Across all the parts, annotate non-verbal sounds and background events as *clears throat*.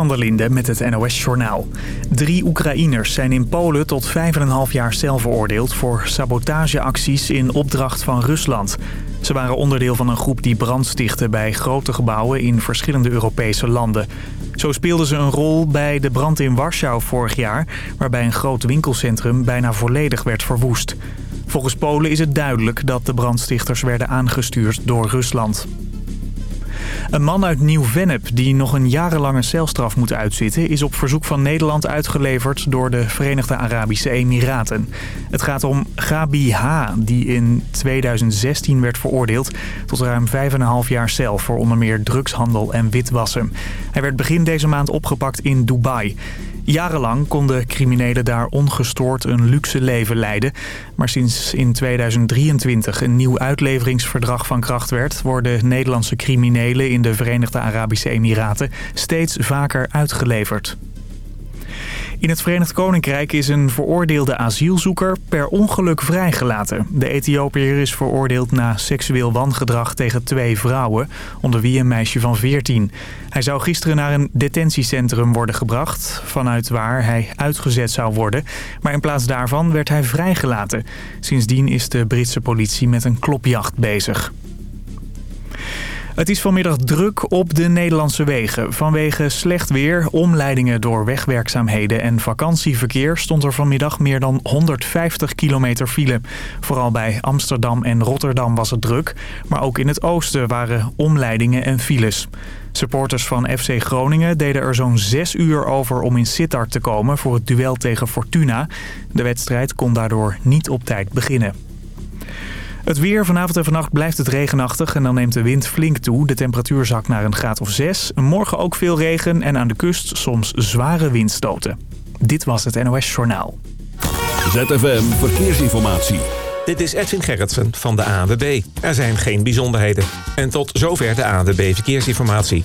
van der Linde met het NOS-journaal. Drie Oekraïners zijn in Polen tot 5,5 jaar cel veroordeeld... voor sabotageacties in opdracht van Rusland. Ze waren onderdeel van een groep die brand stichtte bij grote gebouwen in verschillende Europese landen. Zo speelden ze een rol bij de brand in Warschau vorig jaar... waarbij een groot winkelcentrum bijna volledig werd verwoest. Volgens Polen is het duidelijk dat de brandstichters werden aangestuurd door Rusland. Een man uit Nieuw-Vennep die nog een jarenlange celstraf moet uitzitten... is op verzoek van Nederland uitgeleverd door de Verenigde Arabische Emiraten. Het gaat om Gabi H., die in 2016 werd veroordeeld... tot ruim 5,5 jaar cel voor onder meer drugshandel en witwassen. Hij werd begin deze maand opgepakt in Dubai... Jarenlang konden criminelen daar ongestoord een luxe leven leiden. Maar sinds in 2023 een nieuw uitleveringsverdrag van kracht werd... worden Nederlandse criminelen in de Verenigde Arabische Emiraten steeds vaker uitgeleverd. In het Verenigd Koninkrijk is een veroordeelde asielzoeker per ongeluk vrijgelaten. De Ethiopiër is veroordeeld na seksueel wangedrag tegen twee vrouwen, onder wie een meisje van 14. Hij zou gisteren naar een detentiecentrum worden gebracht, vanuit waar hij uitgezet zou worden. Maar in plaats daarvan werd hij vrijgelaten. Sindsdien is de Britse politie met een klopjacht bezig. Het is vanmiddag druk op de Nederlandse wegen. Vanwege slecht weer, omleidingen door wegwerkzaamheden en vakantieverkeer... stond er vanmiddag meer dan 150 kilometer file. Vooral bij Amsterdam en Rotterdam was het druk. Maar ook in het oosten waren omleidingen en files. Supporters van FC Groningen deden er zo'n zes uur over om in Sittard te komen... voor het duel tegen Fortuna. De wedstrijd kon daardoor niet op tijd beginnen. Het weer vanavond en vannacht blijft het regenachtig en dan neemt de wind flink toe. De temperatuur zakt naar een graad of 6. Morgen ook veel regen en aan de kust soms zware windstoten. Dit was het NOS Journaal. ZFM Verkeersinformatie. Dit is Edwin Gerritsen van de ANWB. Er zijn geen bijzonderheden. En tot zover de ANWB Verkeersinformatie.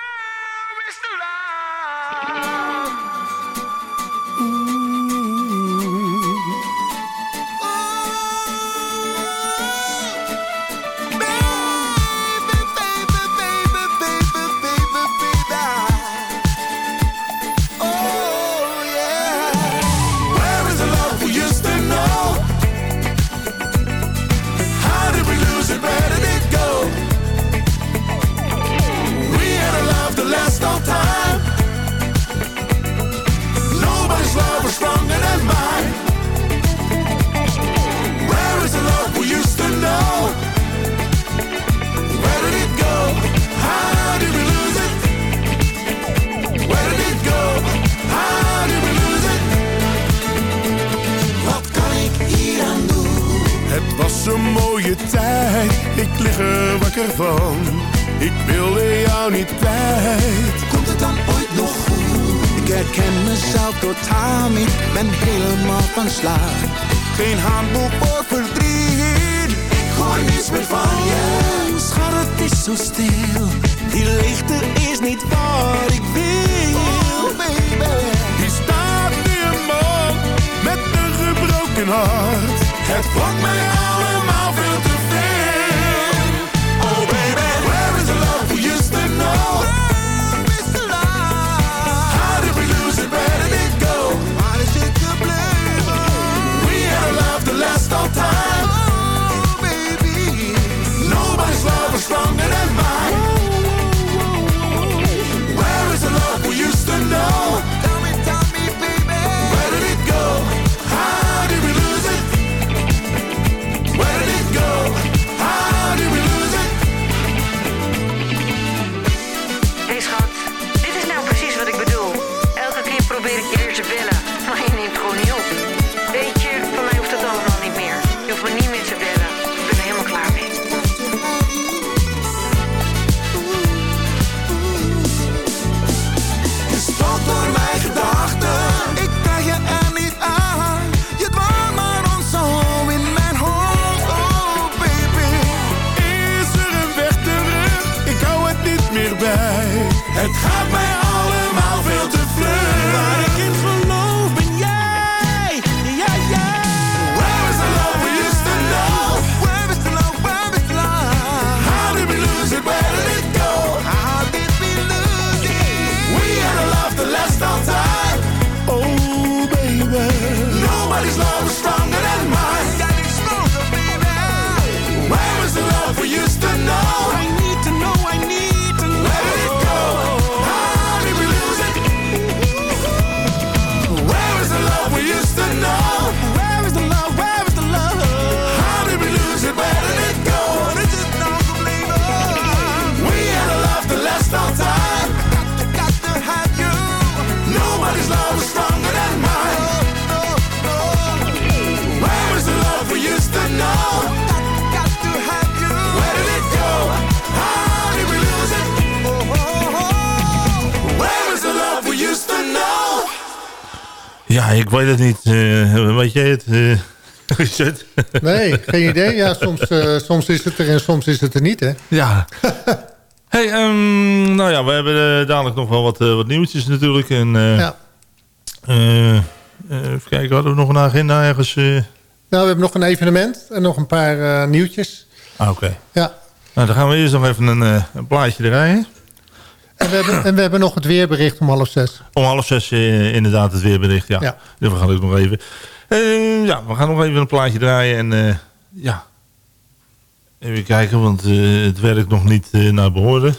Tijd, ik lig er wakker van. Ik wilde jou niet kwijt. Komt het dan ooit nog goed? Ik herken mezelf totaal niet, ben helemaal van slag. Geen handboek voor verdriet. Ik hoor niets meer van je. Schat, het is zo stil. Die leegte is niet wat ik wil. Oh baby. Hier staat nu een man met een gebroken hart. Het wordt mij allemaal veel te veel. Ja, ik weet het niet. Eh, weet jij het? *laughs* Is het? Nee, geen idee. Ja, soms, eh, soms is het er en soms is het er niet, hè? Ja. *laughs* hey, ehm, nou ja, we hebben dadelijk nog wel wat, wat nieuwtjes natuurlijk. En, Ja. even kijken, hadden we nog een agenda ergens? Nou, we hebben nog een evenement en nog een paar nieuwtjes. Ah, oké. Ja. Nou, dan gaan we eerst nog even een, een plaatje draaien. En we, hebben, en we hebben nog het weerbericht om half zes. Om half zes eh, inderdaad het weerbericht, ja. Ja. Dus we gaan ook nog even... Eh, ja, we gaan nog even een plaatje draaien en eh, ja... Even kijken, want het werkt nog niet naar behoren.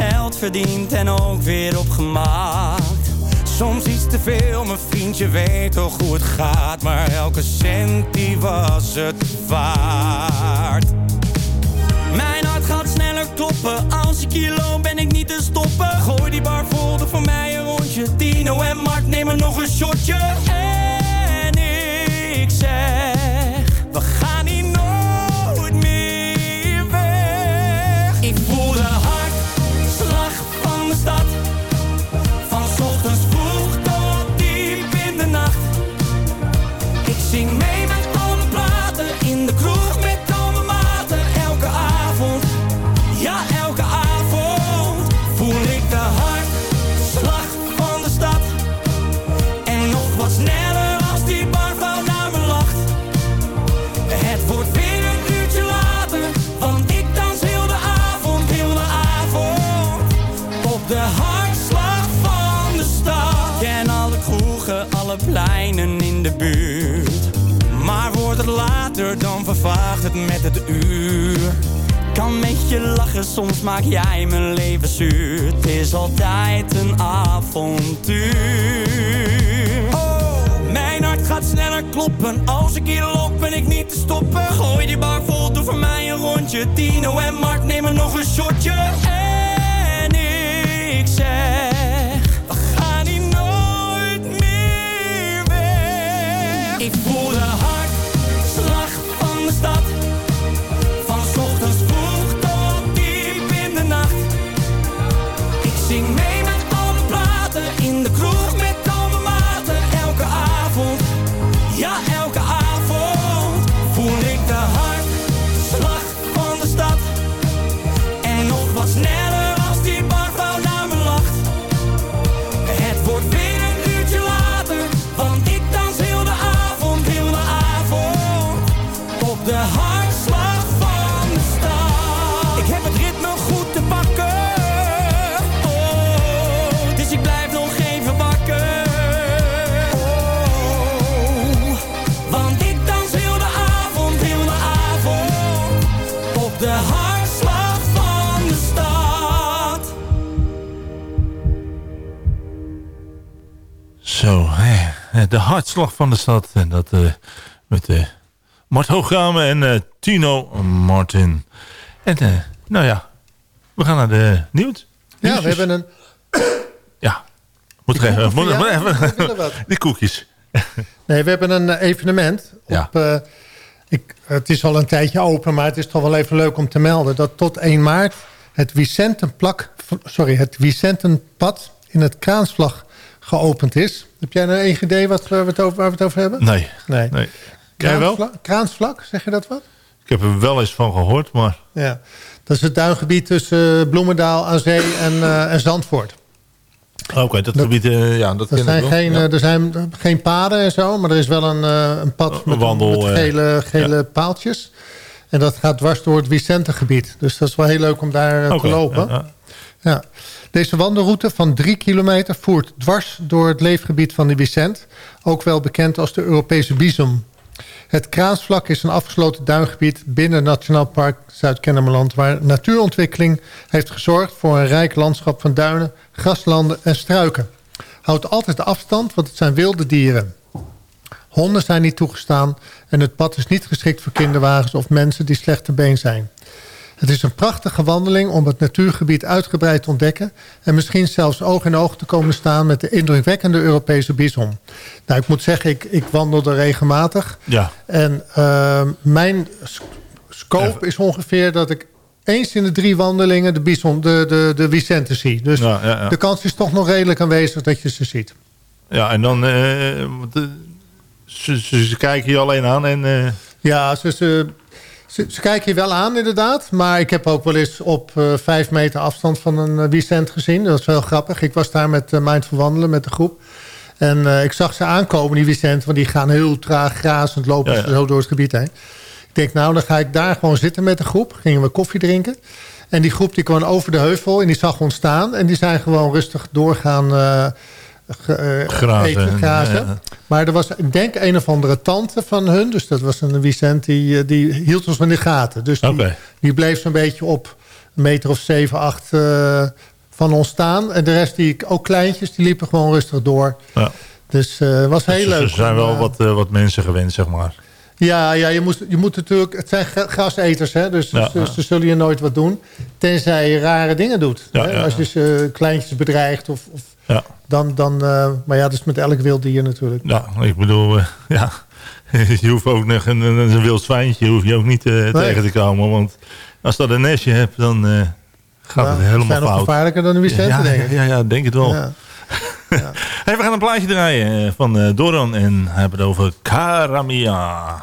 Geld verdiend en ook weer opgemaakt. Soms iets te veel, mijn vriendje weet toch hoe het gaat. Maar elke cent die was het waard. Mijn hart gaat sneller kloppen. Als ik hier loop ben ik niet te stoppen. Gooi die bar vol, voor mij een rondje. Tino en Mark nemen nog een shotje. Vervaagt het met het uur. Kan met je lachen, soms maak jij mijn leven zuur. Het is altijd een avontuur. Oh, mijn hart gaat sneller kloppen. Als ik hier loop, ben ik niet te stoppen. Gooi die bar vol, doe voor mij een rondje. Tino en Mark nemen nog een shotje. De hartslag van de stad. En dat eh, met eh Mart Hoogkamer en eh, Tino Martin. En nou ja, we gaan naar de nieuws. Ja, we hebben een... *coughs* Ja, moet even, ja, even- ik wat. *laughs* die koekjes. Nee, we hebben een evenement. Op, Ja. ik, het is al een tijdje open, maar het is toch wel even leuk om te melden... dat tot 1 maart het Vicentenplak, sorry, het Vicentenpad in het Kraansvlag geopend is. Heb jij nou een idee wat we het over, waar we het over hebben? Nee, Nee. nee. Wel? Kraansvlak, zeg je dat wat? Ik heb er wel eens van gehoord, maar... Ja. Dat is het duingebied tussen eh, Bloemendaal aan zee en, eh, en Zandvoort. Oké, dat, gebied, eh, ja, dat Er ken ik zijn, wel. geen, Ja. eh, er zijn geen paden en zo, maar er is wel een, eh, een pad met, wandel, met eh, gele, gele paaltjes. En dat gaat dwars door het Vicentegebied. Dus dat is wel heel leuk om daar eh, te lopen. ja, ja. Deze wandelroute van drie kilometer voert dwars door het leefgebied van de Vicent. Ook wel bekend als de Europese bison. Het Kraansvlak is een afgesloten duingebied binnen Nationaal Park Zuid-Kennemerland... waar natuurontwikkeling heeft gezorgd voor een rijk landschap van duinen, graslanden en struiken. Houd altijd de afstand, want het zijn wilde dieren. Honden zijn niet toegestaan en het pad is niet geschikt voor kinderwagens of mensen die slecht te been zijn. Het is een prachtige wandeling om het natuurgebied uitgebreid te ontdekken... en misschien zelfs oog in oog te komen staan met de indrukwekkende Europese bison. Nou, ik moet zeggen, ik, ik wandel er regelmatig. Ja. En uh, mijn sc- scope is ongeveer dat ik eens in de drie wandelingen de, bison, de, de, de Vicente zie. Dus Ja, ja, ja. de kans is toch nog redelijk aanwezig dat je ze ziet. Ja, en dan... eh, want, eh, ze, ze, ze kijken je alleen aan en... eh, Ja, ze, ze, ze, ze kijken je wel aan inderdaad. Maar ik heb ook wel eens op eh, vijf meter afstand van een uh, Vicent gezien. Dat was wel grappig. Ik was daar met uh, Mindful Wandelen met de groep. En uh, ik zag ze aankomen, die Vicent. Want die gaan heel traag grazend lopen Ja, ja. zo door het gebied heen. Ik denk, nou, dan ga ik daar gewoon zitten met de groep. Gingen we koffie drinken. En die groep die kwam over de heuvel en die zag ons staan. En die zijn gewoon rustig doorgaan uh, ge, uh, Grazen, eten, grazen. ja. Maar er was, ik denk, een of andere tante van hun. Dus dat was een Vicent, die, eh, die hield ons in de gaten. Dus die, die bleef zo'n beetje op een meter of zeven, acht eh, van ons staan. En de rest, die, ook kleintjes, die liepen gewoon rustig door. Ja. Dus het was heel Dus leuk. Er zijn om, wel eh, wat, eh, wat mensen gewend, zeg maar. ja, ja je, moet, je moet natuurlijk... Het zijn gra- graseters, hè? Dus Ja, ze, ja. ze zullen je nooit wat doen. Tenzij je rare dingen doet. Ja, hè? Als je ze kleintjes bedreigt. Of, of Ja. Dan, dan, eh, maar ja, dat is met elk wild dier natuurlijk. Ja, ik bedoel, eh, *laughs* ja. je hoeft ook nog een, een, een wild zwijntje hoef je ook niet eh, tegen te komen. Want als dat een nestje hebt, dan gaat Ja, het helemaal zijn nog fout. gevaarlijker dan de Vicente, ja, denk ik. Ja, ja, denk het wel. Ja. *laughs* Hey, we gaan een plaatje draaien van Doran en hebben het over Karamia.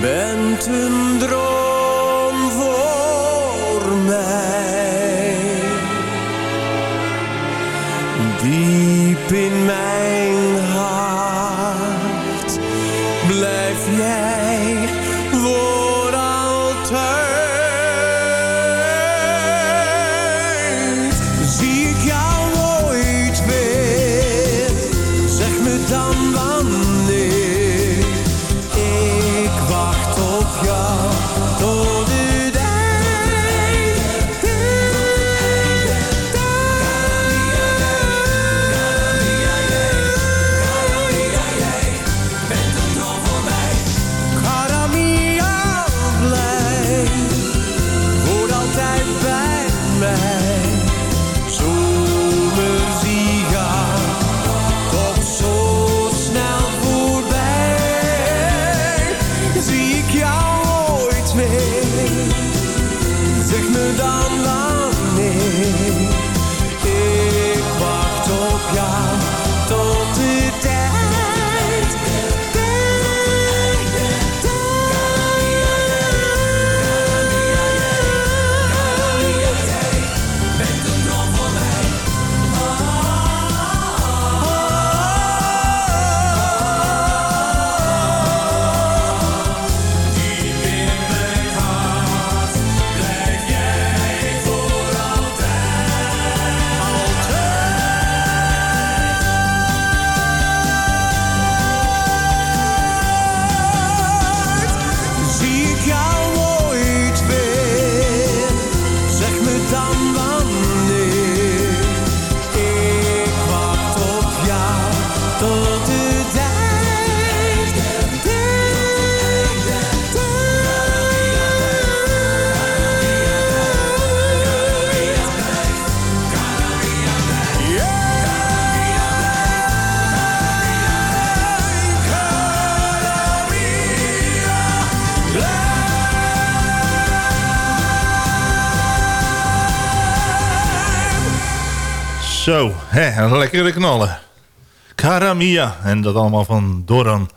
Bent een droom voor mij. Diep in mijn hè, een lekkere knallen. Karamia. En dat allemaal van Doran.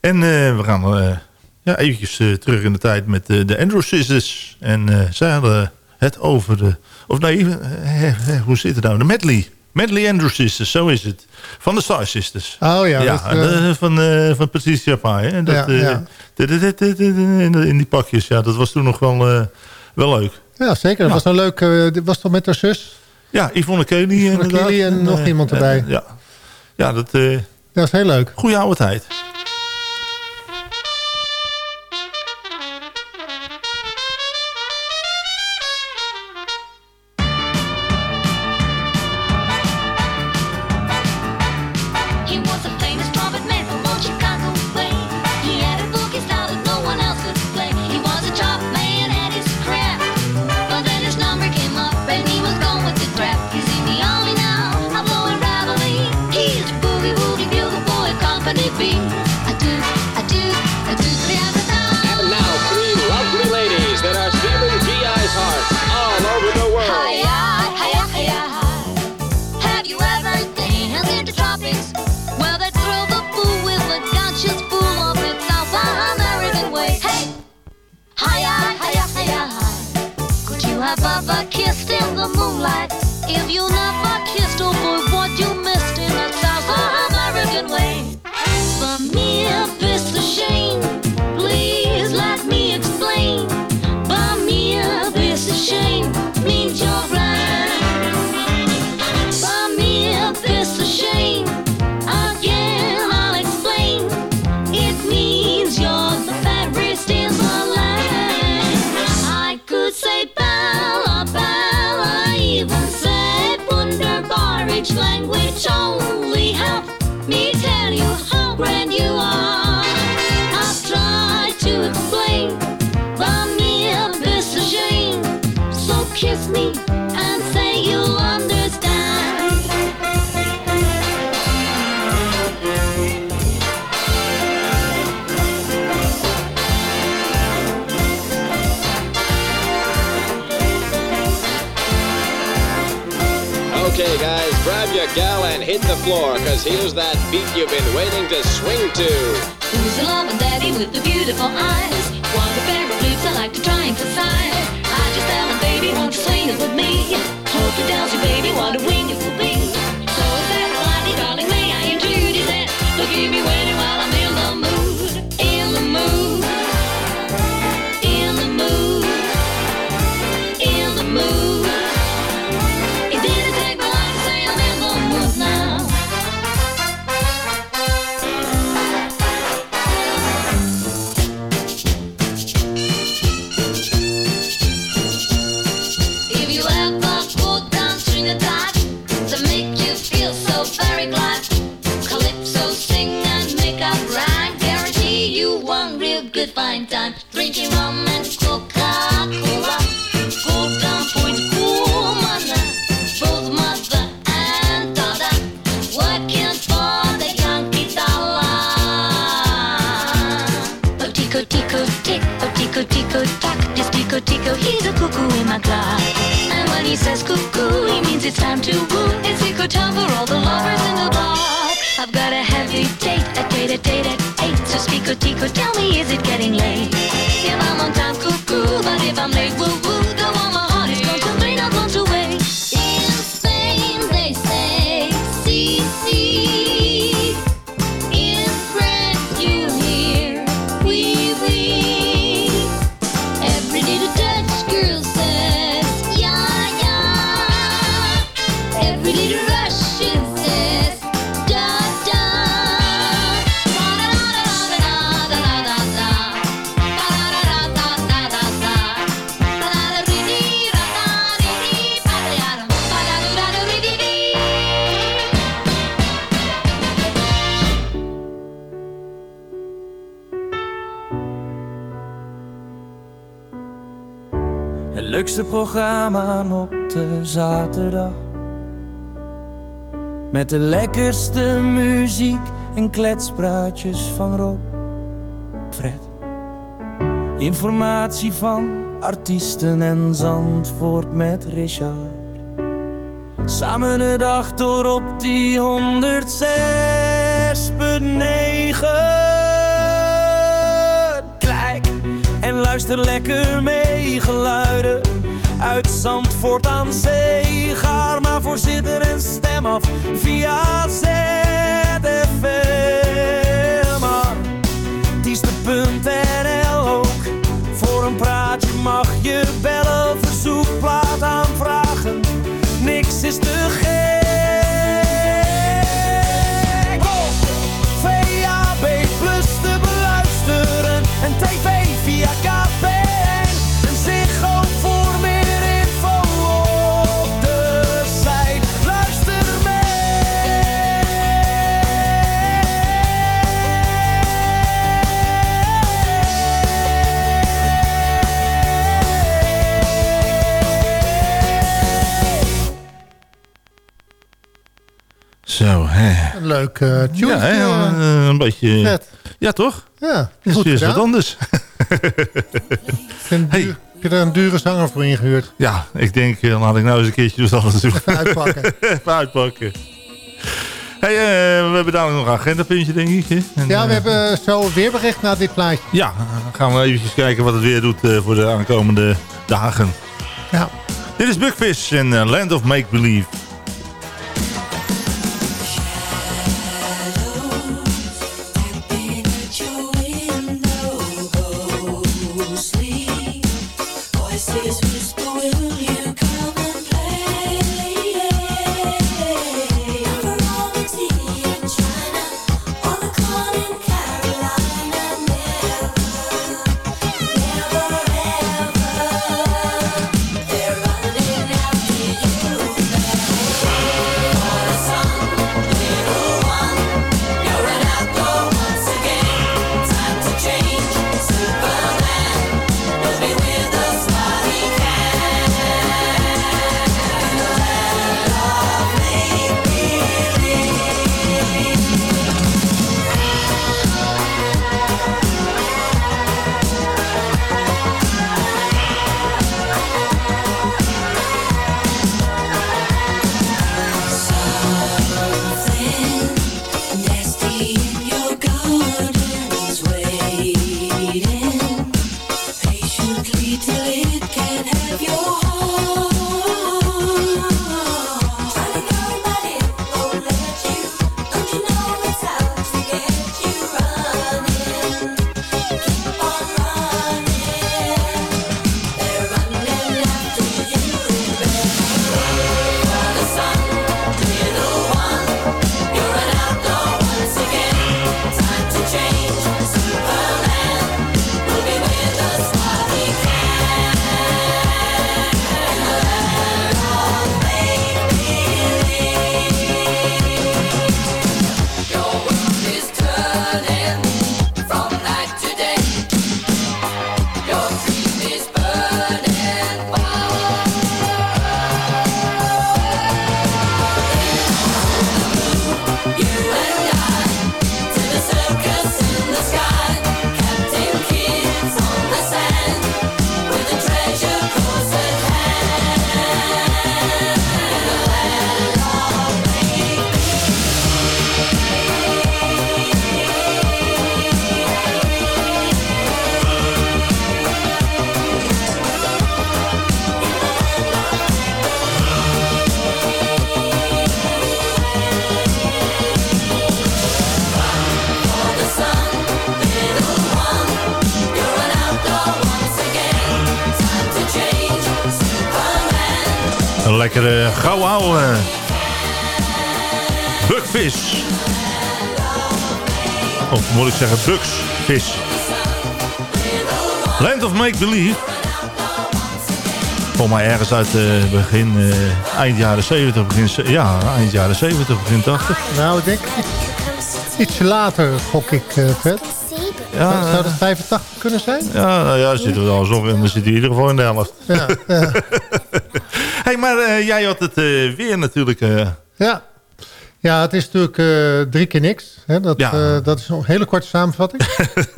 En eh, we gaan eh, ja, eventjes eh, terug in de tijd met de Andrew Sisters. En zij hadden het over de... Of nee, hoe zit het nou? De medley. Medley Andrew Sisters, zo is het. Van de Star Sisters. Oh ja, ja dat, de- van, van Patricia Pai. hè. Dat, Ja, In die pakjes, ja, dat was toen nog wel, wel leuk. Ja, zeker. Dat Ja. was een leuk... was toch met haar zus? Ja, Yvonne Yvonne inderdaad. En nog iemand erbij. ja. ja, dat... eh Dat is heel leuk. goede oude tijd. never kissed in the moonlight. If you never kissed a boy. gal and hit the floor, cause here's that beat you've been waiting to swing to. Who's the loving daddy with the beautiful eyes? What a the of lips I like to try and consign. I just tell him, baby, won't you swing it with me? Hope he tells you, baby, what a wing it will be. So is that right, darling, may I intrude? He said, look at me when Met de lekkerste muziek en kletspraatjes van Rob, Fred. Informatie van artiesten en Zandvoort met Richard. Samen de dag door op die 106.9 en luister lekker mee geluiden uit Zandvoort aan zee. gaar maar voorzitter en stem af via ZFM. Artiesten.nl ook. Voor een praatje mag je bellen. Verzoekplaat aanvragen. Niks is te geven. Leuk uh, tune. Ja, hè, uh, een beetje... Ja, toch? Ja, is goed weer wat anders. *laughs* Duur, Heb je er een dure zanger voor ingehuurd? Ja, ik denk, laat ik nou eens een keertje dus alles doen. Even uitpakken. *laughs* Even uitpakken. Hey, uh, we hebben dadelijk nog een agendapuntje, denk ik. En, ja, we hebben zo weerbericht naar dit plaatje. Ja, dan gaan we even kijken wat het weer doet voor de aankomende dagen. Ja. Dit is Bugfish en Land of Make Believe. Lekkere gauw ouwe bukvis. Of moet ik zeggen buksvis. Land of Make Believe. Volgens mij ergens uit uh, begin, uh, eind jaren 70, begin, ja, eind jaren 70, begin 80. Nou, ik denk ietsje later gok ik, uh, Fred. Ja, Zou dat 85 kunnen zijn? Ja, nou ja, zitten we al zo en dan zit hij in ieder geval in de helft. Ja, ja. *laughs* hey, maar uh, jij had het uh, weer natuurlijk. Uh... Ja. ja, het is natuurlijk drie keer niks. Hè? Dat, ja. dat is een hele korte samenvatting.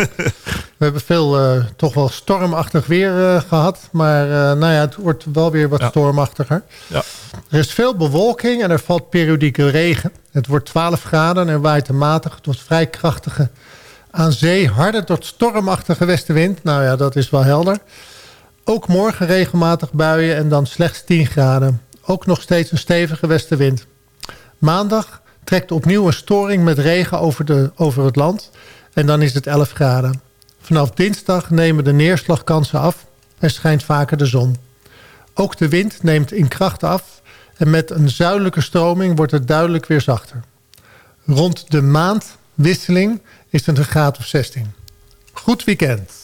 *laughs* we hebben veel toch wel stormachtig weer gehad. Maar nou ja, het wordt wel weer wat ja. stormachtiger. Ja. Er is veel bewolking en er valt periodieke regen. Het wordt 12 graden en er waait een matig tot vrij krachtige aan zee harde tot stormachtige westenwind. Nou ja, dat is wel helder. Ook morgen regelmatig buien en dan slechts 10 graden. Ook nog steeds een stevige westenwind. Maandag trekt opnieuw een storing met regen over, de, over het land. En dan is het 11 graden. Vanaf dinsdag nemen de neerslagkansen af en schijnt vaker de zon. Ook de wind neemt in kracht af. En met een zuidelijke stroming wordt het duidelijk weer zachter. Rond de maandwisseling is het een graad of 16. Goed weekend.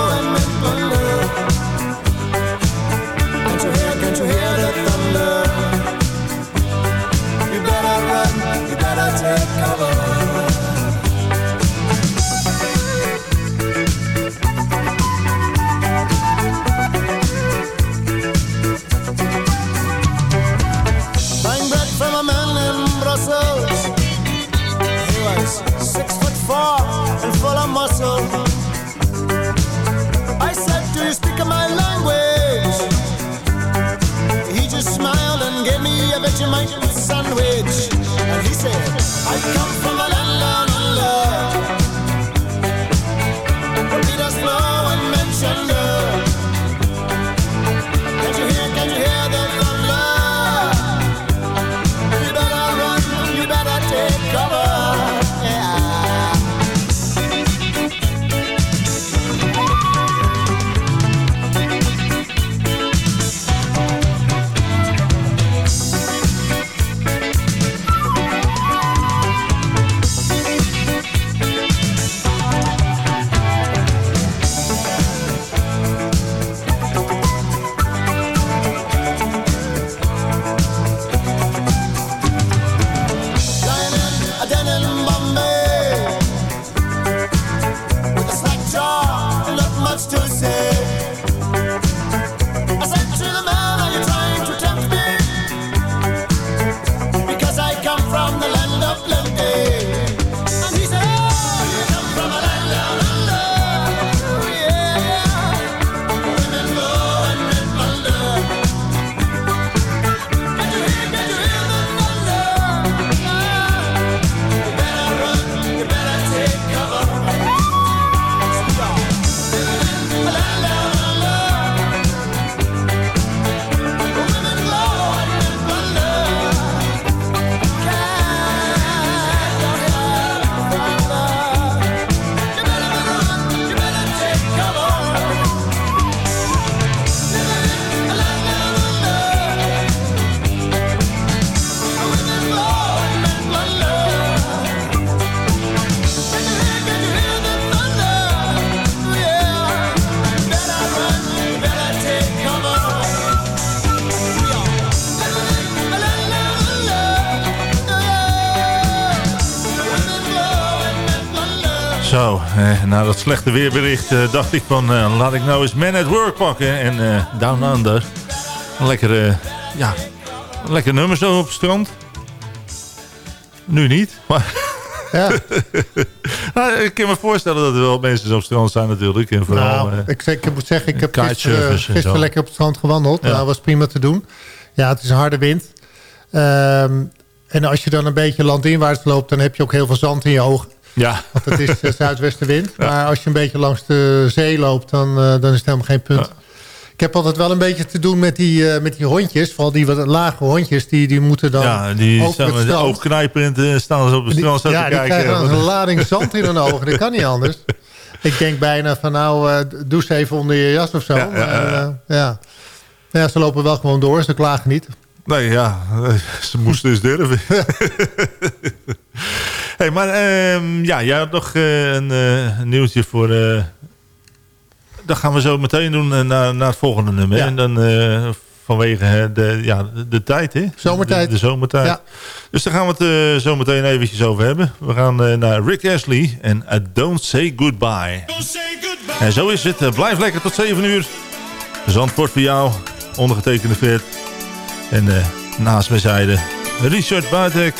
sandwich. And he said, I come weerbericht eh, dacht ik van... eh, laat ik nou eens Man at Work pakken. En eh, Down Under. Een lekker, eh, ja, een lekker nummer zo op het strand. Nu niet, maar... Ja. *laughs* Nou, ik kan me voorstellen dat er wel mensen op het strand zijn natuurlijk. En vooral, Nou, ik, ik moet zeggen, ik heb gisteren, lekker op het strand gewandeld. Ja. Dat was prima te doen. Ja, het is een harde wind. Ehm, en als je dan een beetje landinwaarts loopt... dan heb je ook heel veel zand in je ogen. Ja. Want het is eh, zuidwestenwind. Maar als je een beetje langs de zee loopt... dan, eh, dan is het helemaal geen punt. Ik heb altijd wel een beetje te doen met die, eh, met die hondjes. Vooral die wat lage hondjes. Die, die moeten dan ja, die staan met de strand. oogknijpend eh, staan ze op het Die- strand ja, die kijken. krijgen dan *laughs* een lading zand in hun ogen. Dat kan niet anders. Ik denk bijna van nou, doe eens even onder je jas of zo. Ja, ja, Maar, ja. ja. ja, ze lopen wel gewoon door. Ze klagen niet. Nee, ja, *laughs* ze moesten dus durven. *laughs* hey, maar ehm, ja, jij had nog eh, een eh, nieuwtje voor... eh, dat gaan we zo meteen doen naar, naar het volgende nummer. Ja. En dan eh, vanwege de, ja, de, de tijd, hè? Zomertijd. De, de zomertijd. Ja. Dus daar gaan we het eh, zo meteen eventjes over hebben. We gaan eh, naar Rick Ashley en I Don't Say Goodbye. En zo is het. Blijf lekker tot 7 uur. Zandvoort voor jou. Ondergetekende Vet. En eh, naast zijde Richard Buitek.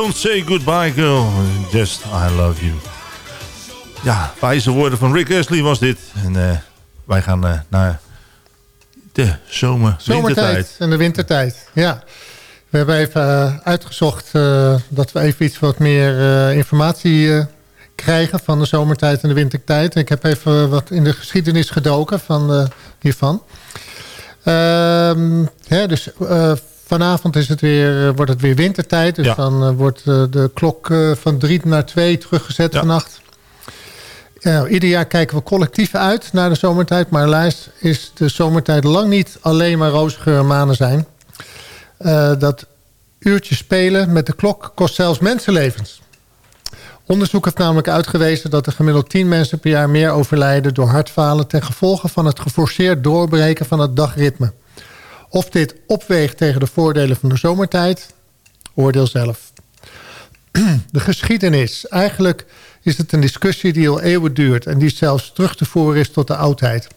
Don't say goodbye, girl. Just I love you. Ja, wijze woorden van Rick Astley was dit. En eh, wij gaan eh, naar de zomer, Zomertijd en de wintertijd, ja. We hebben even eh, uitgezocht dat we even iets wat meer informatie krijgen van de zomertijd en de wintertijd. Ik heb even wat in de geschiedenis gedoken van, hiervan. Ehm, hè, dus vanavond is het weer, eh, wordt het weer wintertijd. Dus Ja. dan eh, wordt eh, de klok van drie naar twee teruggezet vannacht. Ja, ieder jaar kijken we collectief uit naar de zomertijd. Maar helaas is de zomertijd lang niet alleen maar roze en manen zijn. Dat uurtje spelen met de klok kost zelfs mensenlevens. Onderzoek heeft namelijk uitgewezen dat er gemiddeld 10 mensen per jaar meer overlijden door hartfalen ten gevolge van het geforceerd doorbreken van het dagritme. Of dit opweegt tegen de voordelen van de zomertijd, oordeel zelf. *clears throat* De geschiedenis. Eigenlijk is het een discussie die al eeuwen duurt... en die zelfs terug te voeren is tot de oudheid.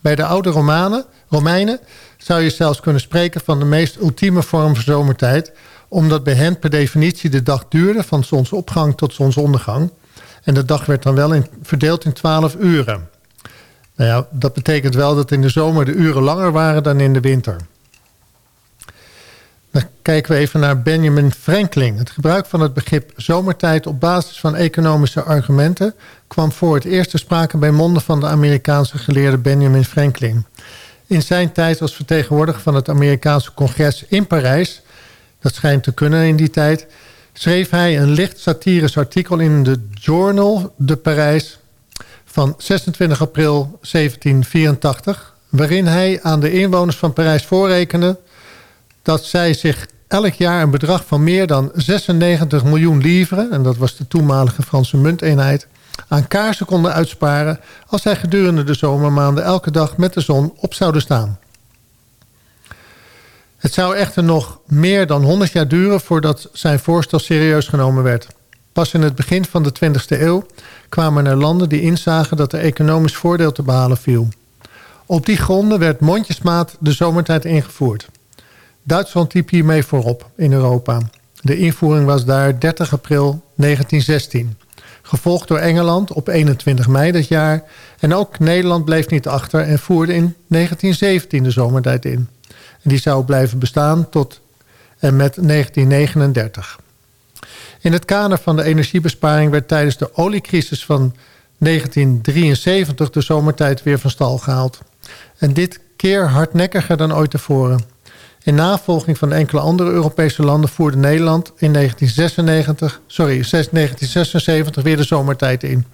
Bij de oude Romanen, Romeinen zou je zelfs kunnen spreken... van de meest ultieme vorm van zomertijd... omdat bij hen per definitie de dag duurde... van zonsopgang tot zonsondergang. En de dag werd dan wel in, verdeeld in 12 uren. Nou ja, dat betekent wel dat in de zomer de uren langer waren dan in de winter. Dan kijken we even naar Benjamin Franklin. Het gebruik van het begrip zomertijd op basis van economische argumenten... kwam voor het eerst te sprake bij monden van de Amerikaanse geleerde Benjamin Franklin. In zijn tijd als vertegenwoordiger van het Amerikaanse congres in Parijs... dat schijnt te kunnen in die tijd... schreef hij een licht satirisch artikel in de Journal de Parijs... van 26 april 1784... waarin hij aan de inwoners van Parijs voorrekende dat zij zich elk jaar een bedrag van meer dan 96 miljoen livres... en dat was de toenmalige Franse munteenheid... aan kaarsen konden uitsparen... als zij gedurende de zomermaanden elke dag met de zon op zouden staan. Het zou echter nog meer dan 100 jaar duren... voordat zijn voorstel serieus genomen werd. Pas in het begin van de 20e eeuw kwamen er landen die inzagen... dat er economisch voordeel te behalen viel. Op die gronden werd mondjesmaat de zomertijd ingevoerd... Duitsland liep hiermee voorop in Europa. De invoering was daar 30 april 1916. Gevolgd door Engeland op 21 mei dat jaar. En ook Nederland bleef niet achter en voerde in 1917 de zomertijd in. En die zou blijven bestaan tot en met 1939. In het kader van de energiebesparing werd tijdens de oliecrisis van 1973 de zomertijd weer van stal gehaald. En dit keer hardnekkiger dan ooit tevoren. In navolging van enkele andere Europese landen voerde Nederland in 1996, sorry, 1976 weer de zomertijd in.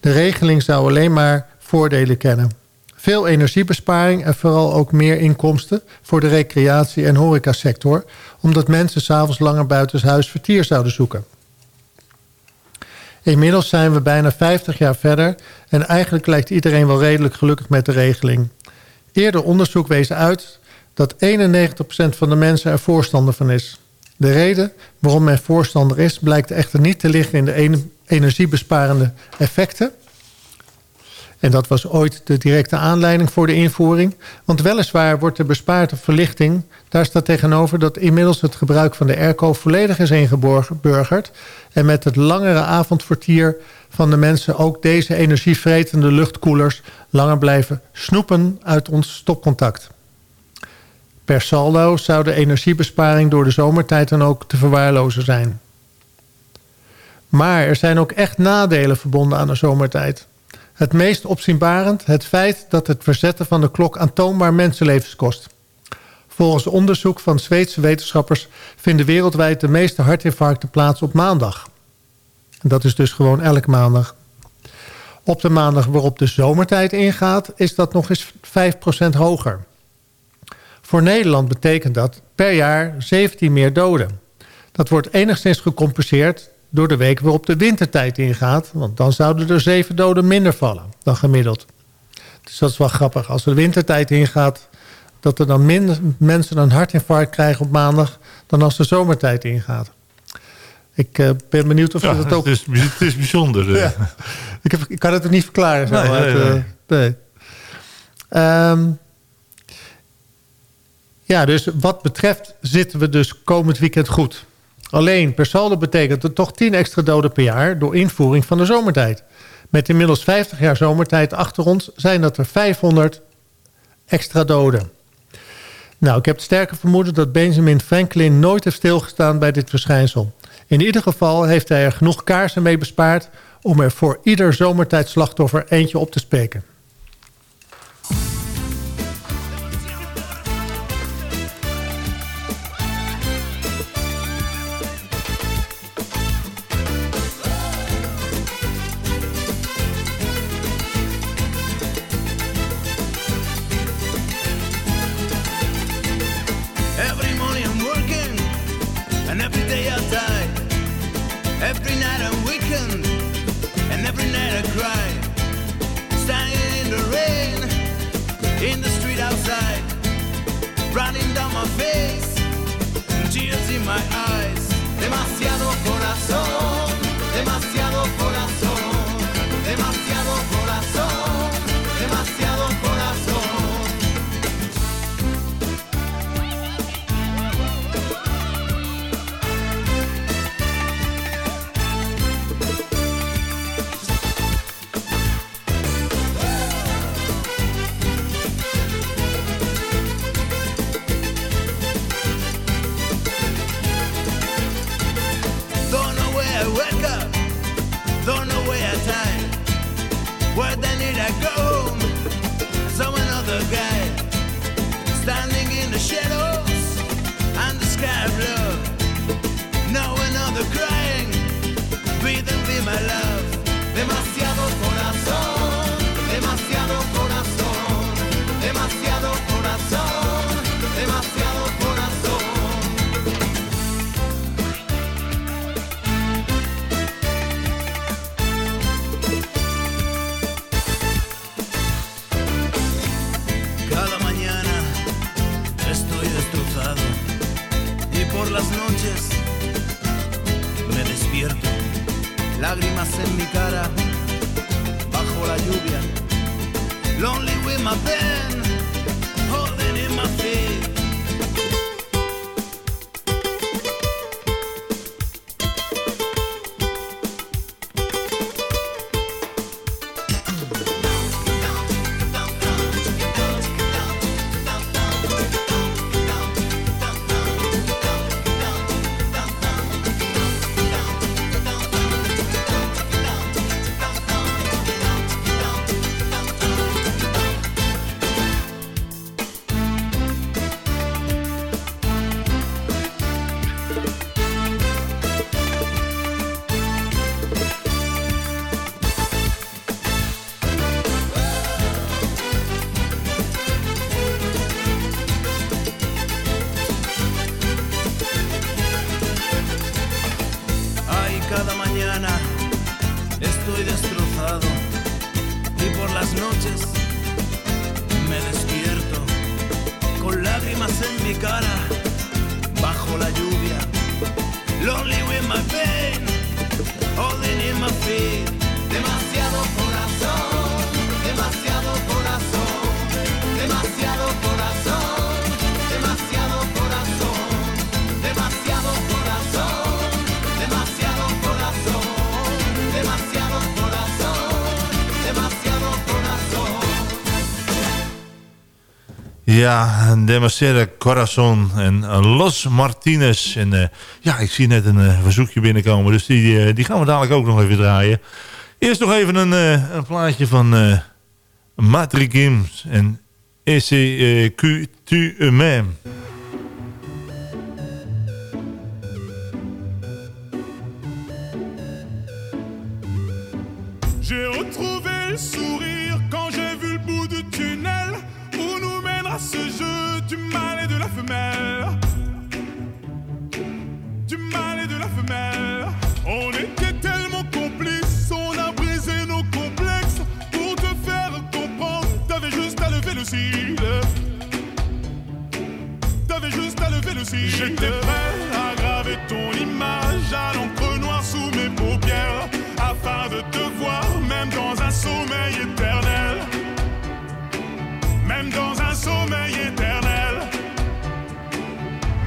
De regeling zou alleen maar voordelen kennen. Veel energiebesparing en vooral ook meer inkomsten voor de recreatie- en horecasector... omdat mensen s'avonds langer buitenshuis vertier zouden zoeken. Inmiddels zijn we bijna 50 jaar verder... en eigenlijk lijkt iedereen wel redelijk gelukkig met de regeling. Eerder onderzoek wees uit dat 91% van de mensen er voorstander van is. De reden waarom men voorstander is... blijkt echter niet te liggen in de en- energiebesparende effecten... En dat was ooit de directe aanleiding voor de invoering. Want weliswaar wordt de bespaarde verlichting... daar staat tegenover dat inmiddels het gebruik van de airco... volledig is ingeburgerd. En met het langere avondvertier van de mensen... ook deze energievretende luchtkoelers... langer blijven snoepen uit ons stopcontact. Per saldo zou de energiebesparing door de zomertijd dan ook te verwaarlozen zijn. Maar er zijn ook echt nadelen verbonden aan de zomertijd. Het meest opzienbarend het feit dat het verzetten van de klok aantoonbaar mensenlevens kost. Volgens onderzoek van Zweedse wetenschappers vinden wereldwijd de meeste hartinfarcten plaats op maandag. Dat is dus gewoon elke maandag. Op de maandag waarop de zomertijd ingaat is dat nog eens 5% hoger. Voor Nederland betekent dat per jaar 17 meer doden. Dat wordt enigszins gecompenseerd door de week waarop de wintertijd ingaat. Want dan zouden er zeven doden minder vallen dan gemiddeld. Dus dat is wel grappig. Als de wintertijd ingaat, dat er dan minder mensen een hartinfarct krijgen op maandag... dan als de zomertijd ingaat. Ik eh, ben benieuwd of Ja, je dat ook... het, is, het is bijzonder. eh. Ja. Ik, heb, ik kan het ook niet verklaren. Zo, Nee, eh, nee. nee. Ja, dus wat betreft zitten we dus komend weekend goed. Alleen per saldo betekent het toch 10 extra doden per jaar... door invoering van de zomertijd. Met inmiddels 50 jaar zomertijd achter ons... zijn dat er 500 extra doden. Nou, ik heb het sterke vermoeden dat Benjamin Franklin nooit heeft stilgestaan bij dit verschijnsel. In ieder geval heeft hij er genoeg kaarsen mee bespaard... om er voor ieder zomertijdslachtoffer eentje op te speken. Cada mañana estoy destrozado y por las noches me despierto con lágrimas en mi cara bajo la lluvia. Lonely with my pain, holding in my feet. Demasiado corazón, demasiado corazón, demasiado corazón, Ja, Demasiado Corazon en Los Martinez. En eh, ja, ik zie net een eh, verzoekje binnenkomen, dus die, eh, die gaan we dadelijk ook nog even draaien. Eerst nog even een, een plaatje van Gims en ECQ. soucis. J'étais prêt à graver ton image à l'encre noire sous mes paupières, afin de te voir même dans un sommeil éternel. Même dans un sommeil éternel.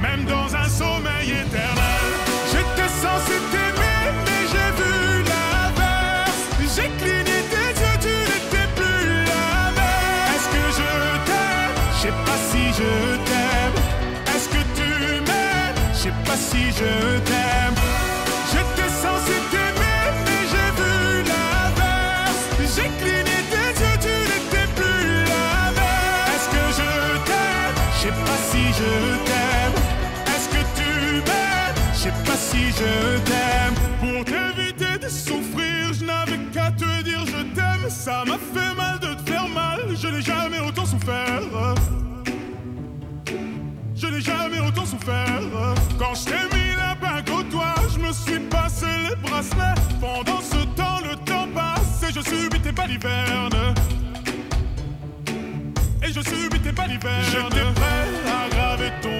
Même dans un sommeil éternel. J'étais censé t'aimer, mais j'ai vu l'inverse. J'ai cligné tes yeux, tu n'étais plus la même. Est-ce que je t'aime? Je sais pas si je je t'aime. Pendant ce temps, le temps passe et je subis tes balivernes. Et je subis tes balivernes. J'étais prêt à graver ton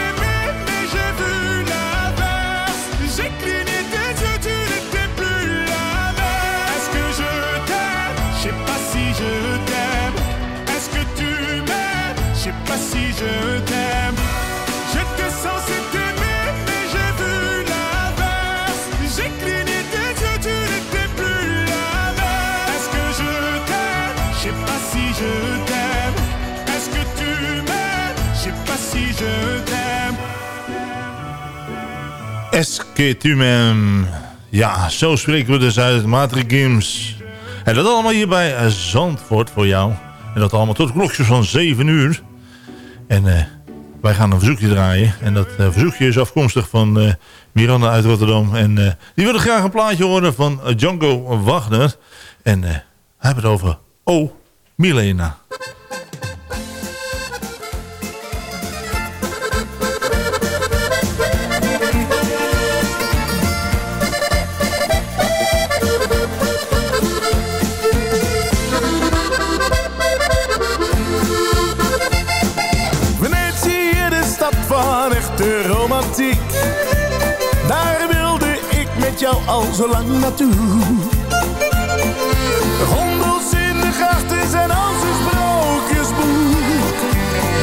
je t'aime. J'étais censé t'aimer, mais j'ai vu l'inverse. J'ai cligné tes yeux, tu n'étais plus la. Est-ce que je t'aime Je sais pas si je t'aime. Est-ce que tu m'aimes Je sais pas si je t'aime. Est-ce que tu m'aimes? Ja, zo spreken we dus uit Matrix Games. En dat allemaal hier bij Zandvoort voor jou. En dat allemaal tot klokjes van 7 uur. En eh, wij gaan een verzoekje draaien. En dat eh, verzoekje is afkomstig van eh, Miranda uit Rotterdam. En die willen graag een plaatje horen van Django Wagner. En heeft het over Oh, Milena. Al zo lang naartoe. De gondels in de grachten zijn als een sprookjesboek.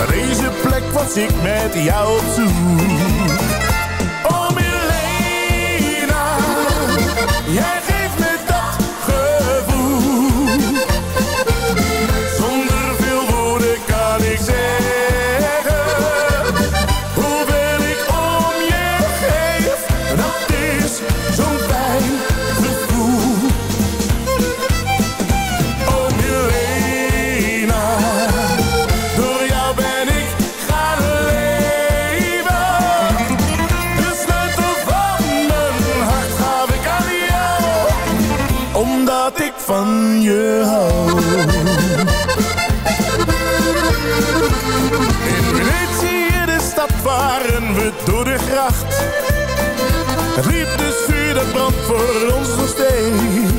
Deze plek was ik met jou op zoek. Gracht. Het liefdesvuur dat brandt voor ons nog steeds.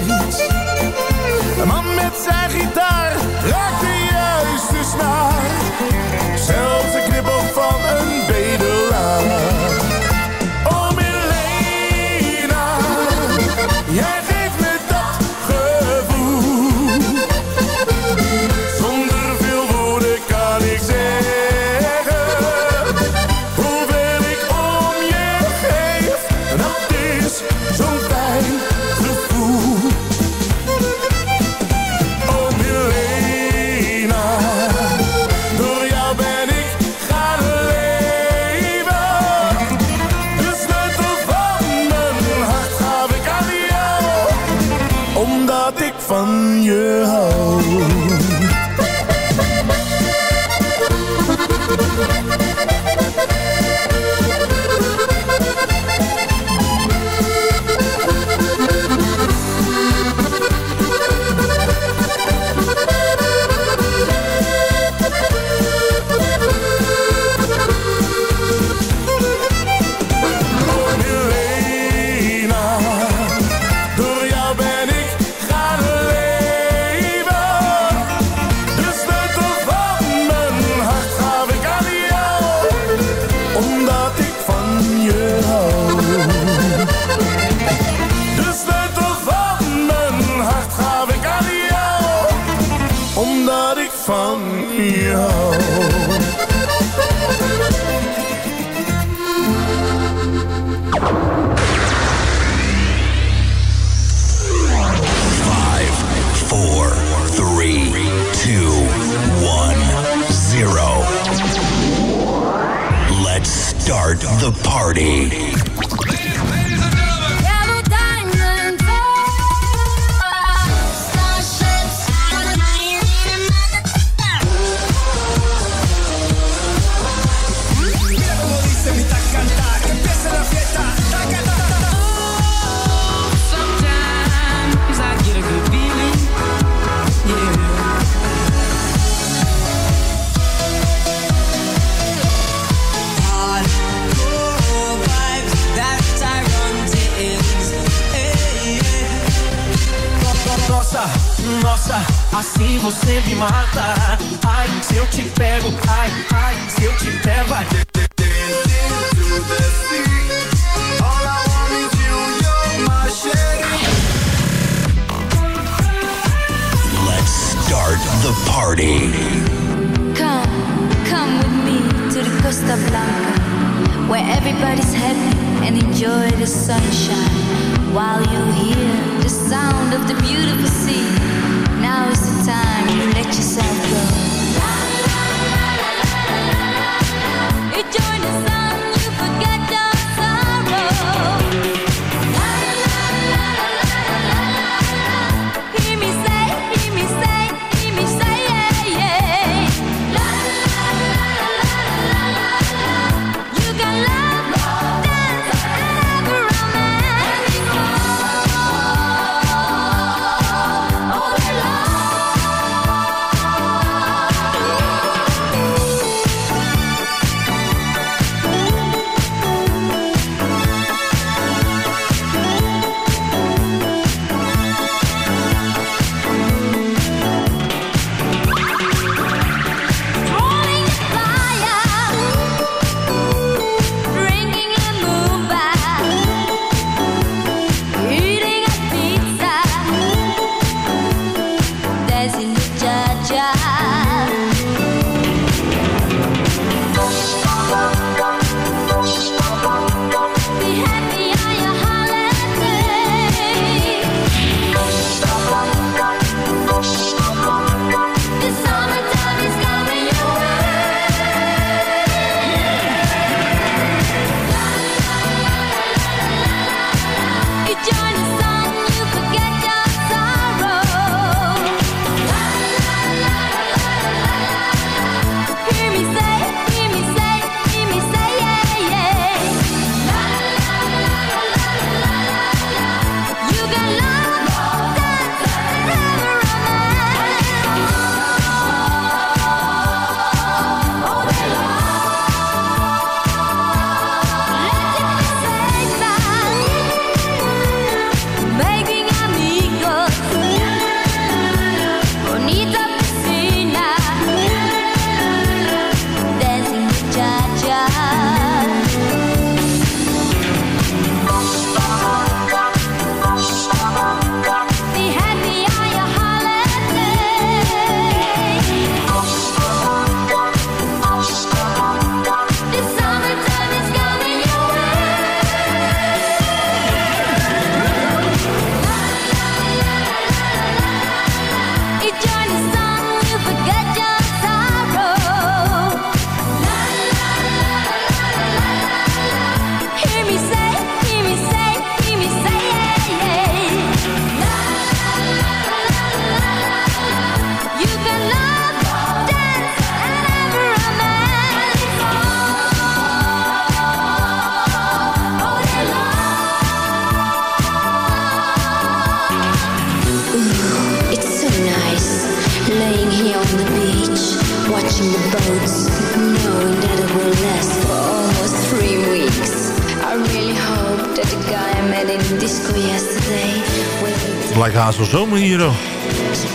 Zomer hier, hoor.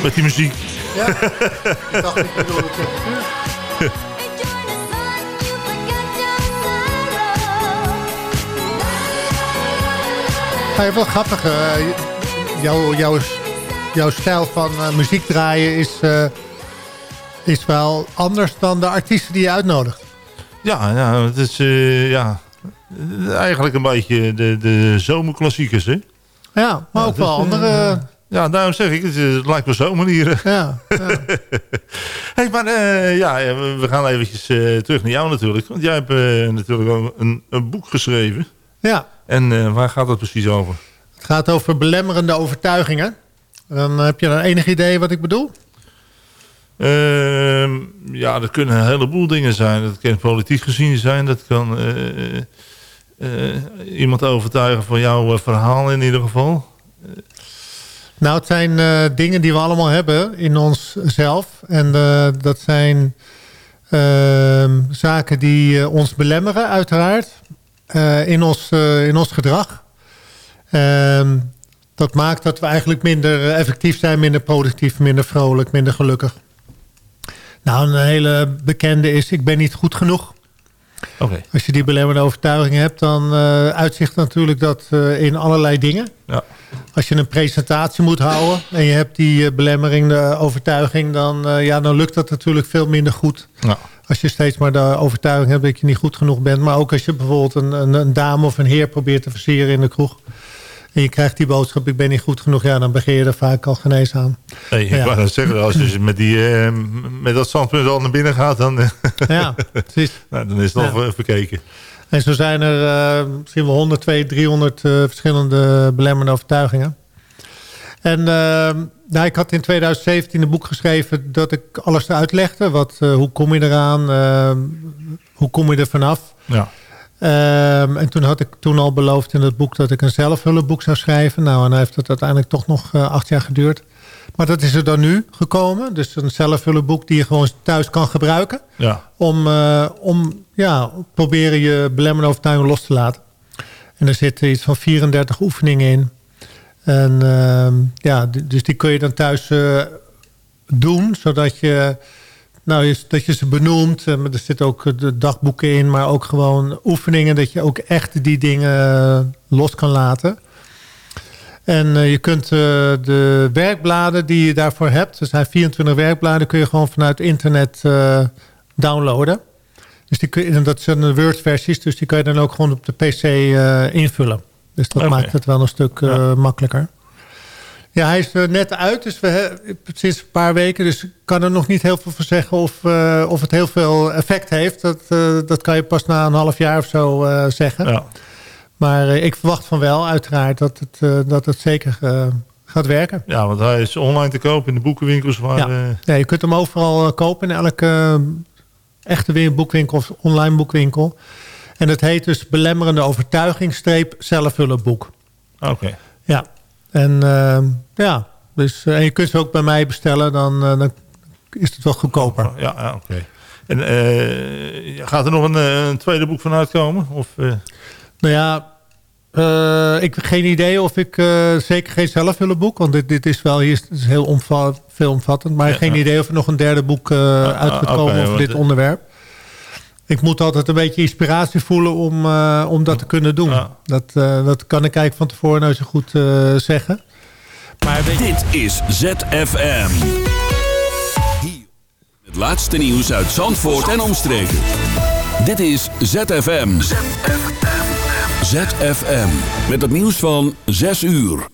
Met die muziek. Ja, *laughs* ik dacht ik bedoel het. Ja, wel grappig. eh, jouw, jouw, jouw stijl van eh, muziek draaien is, eh, is wel anders dan de artiesten die je uitnodigt. Ja, ja het is eh, ja, eigenlijk een beetje de, de zomerklassiekers, hè? Ja, maar Ja, ook wel dus, andere... ja, daarom zeg ik, het, lijkt wel zomer hier. Ja, *laughs* hey, maar eh, ja, we gaan eventjes eh, terug naar jou natuurlijk. Want jij hebt eh, natuurlijk ook een, een boek geschreven. Ja. En waar gaat het precies over? Het gaat over belemmerende overtuigingen. Dan heb je dan enig idee wat ik bedoel? Ehm, ja, dat kunnen een heleboel dingen zijn. Dat kan politiek gezien zijn. Dat kan iemand overtuigen van jouw verhaal in ieder geval. Nou, het zijn eh, dingen die we allemaal hebben in onszelf. En eh, dat zijn ehm, zaken die eh, ons belemmeren, uiteraard. in, ons, in ons gedrag. Ehm, dat maakt dat we eigenlijk minder effectief zijn, minder productief, minder vrolijk, minder gelukkig. Nou, een hele bekende is, ik ben niet goed genoeg. Als je die belemmerende overtuiging hebt, dan eh uitzicht natuurlijk dat eh, in allerlei dingen. Ja. Als je een presentatie moet houden en je hebt die eh, belemmerende overtuiging, dan, ja, dan lukt dat natuurlijk veel minder goed. Ja. Als je steeds maar de overtuiging hebt dat je niet goed genoeg bent. Maar ook als je bijvoorbeeld een, een, een dame of een heer probeert te versieren in de kroeg. En je krijgt die boodschap, ik ben niet goed genoeg. Ja, dan begin je er vaak al genees aan. Hey, ik wou net zeggen, als je met, die, eh, met dat standpunt al naar binnen gaat, dan, eh, Ja, precies. *laughs* nou, dan is het al Ja. verkeken. En zo zijn er misschien wel 100, 200, 300 eh, verschillende belemmerende overtuigingen. En eh, nou, ik had in 2017 een boek geschreven dat ik alles uitlegde. Wat, eh, hoe kom je eraan? eh, hoe kom je er vanaf? Ja. Ehm, en toen had ik toen al beloofd in het boek dat ik een zelfhulpboek zou schrijven. Nou, en dan heeft het uiteindelijk toch nog eh, acht jaar geduurd. Maar dat is er dan nu gekomen. Dus een zelfhulpboek die je gewoon thuis kan gebruiken. Ja. Om, eh, om ja, proberen je belemmerende overtuiging los te laten. En er zitten iets van 34 oefeningen in. En ehm, ja, dus die kun je dan thuis eh, doen, zodat je, nou, dat je ze benoemt. Eh, maar er zitten ook de dagboeken in, maar ook gewoon oefeningen... dat je ook echt die dingen eh, los kan laten. En eh, je kunt eh, de werkbladen die je daarvoor hebt... er zijn 24 werkbladen, kun je gewoon vanuit internet eh, downloaden. Dus die kun je, en dat zijn Word-versies, dus die kan je dan ook gewoon op de PC eh, invullen. Dus dat maakt het wel een stuk eh, makkelijker. Ja, hij is er net uit, dus we, sinds een paar weken. Dus ik kan er nog niet heel veel van zeggen of, eh, of het heel veel effect heeft. Dat, eh, dat kan je pas na een half jaar of zo eh, zeggen. Ja. Maar eh, ik verwacht van wel, uiteraard, dat het, eh, dat het zeker eh, gaat werken. ja, want hij is online te koop in de boekenwinkels. Waar, Ja. eh, Ja, je kunt hem overal eh, kopen in elke eh, echte boekwinkel of online boekwinkel. En het heet dus Belemmerende Overtuiging streep zelfhulpboek. Oké. Ja, en eh, ja, dus, eh, en je kunt ze ook bij mij bestellen, dan, eh, dan is het wel goedkoper. Ja, ja oké. En eh, gaat er nog een, een tweede boek van uitkomen? Of, Nou ja, ik heb geen idee of ik zeker geen zelfhulpboek, want dit, dit is wel hier is, heel omva veelomvattend, maar Ja, geen ja. idee of er nog een derde boek eh, uit gaat ah, komen over dit de- onderwerp. Ik moet altijd een beetje inspiratie voelen om, eh, om dat te kunnen doen. Dat, eh, dat kan ik eigenlijk van tevoren nou zo goed eh, zeggen. Maar Dit is ZFM. Hier Het laatste nieuws uit Zandvoort en omstreken. Dit is ZFM. ZFM. Met het nieuws van 6 uur.